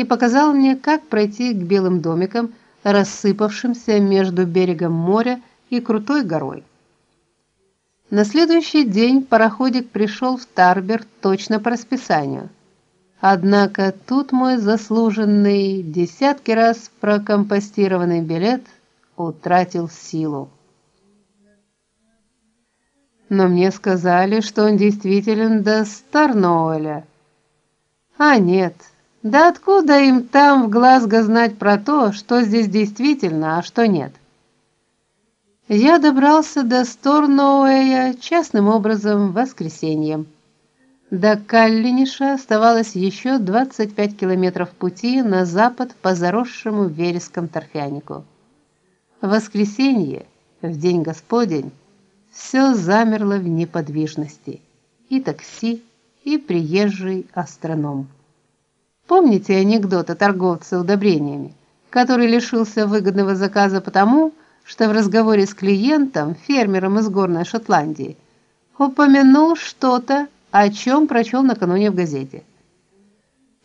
и показал мне, как пройти к белым домикам, рассыпавшимся между берегом моря и крутой горой. На следующий день пароходик пришел в Тарбер точно по расписанию. Однако тут мой заслуженный десятки раз прокомпостированный билет утратил силу. Но мне сказали, что он действителен до Старноуэля. А нет. Да откуда им там в Глазго знать про то, что здесь действительно, а что нет? Я добрался до Сторноуэя частным образом в воскресенье. До Каллиниша оставалось еще 25 километров пути на запад по заросшему вереском торфянику. В воскресенье, в день Господень, все замерло в неподвижности. И такси, и приезжий астроном. Помните анекдот о торговце удобрениями, который лишился выгодного заказа потому, что в разговоре с клиентом, фермером из горной Шотландии, упомянул что-то, о чем прочел накануне в газете.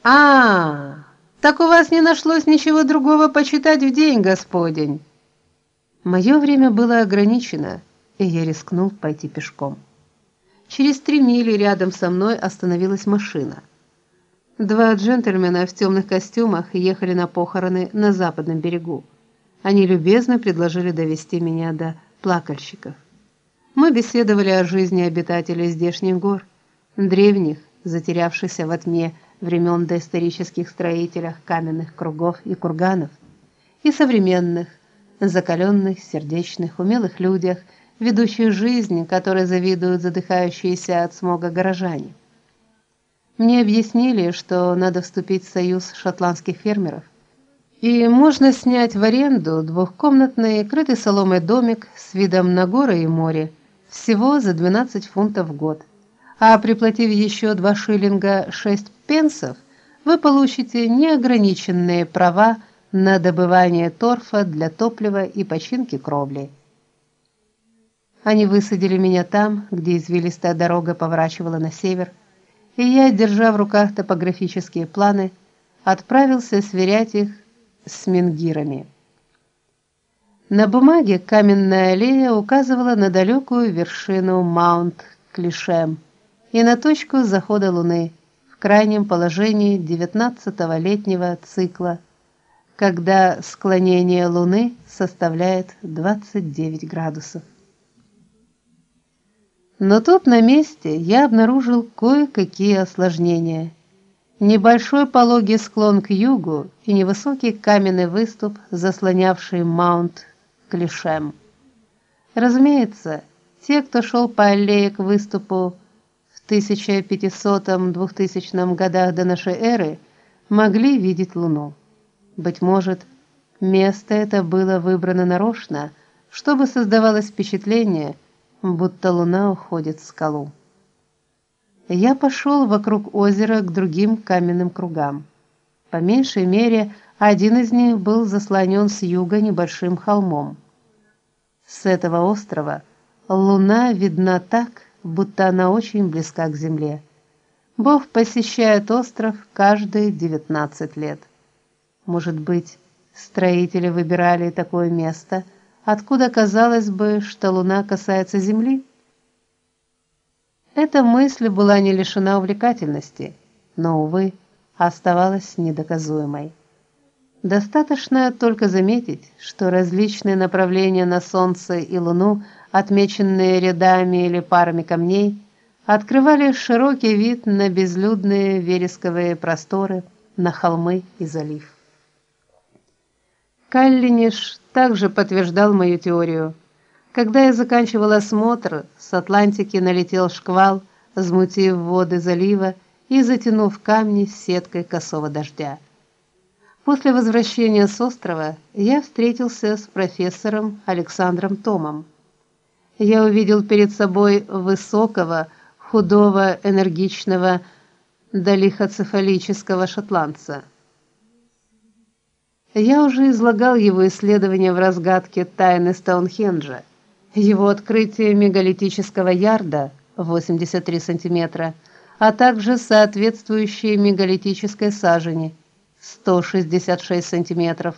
А, так у вас не нашлось ничего другого почитать в день, Господень. Мое время было ограничено, и я рискнул пойти пешком. Через три мили рядом со мной остановилась машина. Два джентльмена в темных костюмах ехали на похороны на западном берегу. Они любезно предложили довести меня до плакальщиков. Мы беседовали о жизни обитателей здешних гор, древних, затерявшихся во тьме времен доисторических строителях каменных кругов и курганов, и современных, закаленных, сердечных, умелых людях, ведущих жизнь, которой завидуют задыхающиеся от смога горожане. Мне объяснили, что надо вступить в союз шотландских фермеров, и можно снять в аренду двухкомнатный крытый соломой домик с видом на горы и море всего за 12 фунтов в год. А приплатив еще 2 шиллинга 6 пенсов, вы получите неограниченные права на добывание торфа для топлива и починки кровли. Они высадили меня там, где извилистая дорога поворачивала на север, и я, держа в руках топографические планы, отправился сверять их с менгирами. На бумаге каменная аллея указывала на далекую вершину Маунт-Клишем и на точку захода луны в крайнем положении девятнадцатого летнего цикла, когда склонение луны составляет 29 градусов. Но тут на месте я обнаружил кое-какие осложнения. Небольшой пологий склон к югу и невысокий каменный выступ, заслонявший маунт Клишем. Разумеется, те, кто шел по аллее к выступу в 1500-2000 годах до нашей эры, могли видеть луну. Быть может, место это было выбрано нарочно, чтобы создавалось впечатление, будто луна уходит в скалу. Я пошел вокруг озера к другим каменным кругам. По меньшей мере, один из них был заслонен с юга небольшим холмом. С этого острова луна видна так, будто она очень близка к земле. Бог посещает остров каждые 19 лет. Может быть, строители выбирали такое место, откуда казалось бы, что луна касается земли? Эта мысль была не лишена увлекательности, но увы, оставалась недоказуемой. Достаточно только заметить, что различные направления на солнце и луну, отмеченные рядами или парами камней, открывали широкий вид на безлюдные вересковые просторы, на холмы и залив. Каллиниш также подтверждал мою теорию. Когда я заканчивал осмотр, с Атлантики налетел шквал, взмутив воды залива и затянув камни сеткой косого дождя. После возвращения с острова я встретился с профессором Александром Томом. Я увидел перед собой высокого, худого, энергичного, долихоцефалического шотландца. Я уже излагал его исследования в разгадке тайны Стоунхенджа. Его открытие мегалитического ярда 83 сантиметра, а также соответствующие мегалитической сажени 166 сантиметров.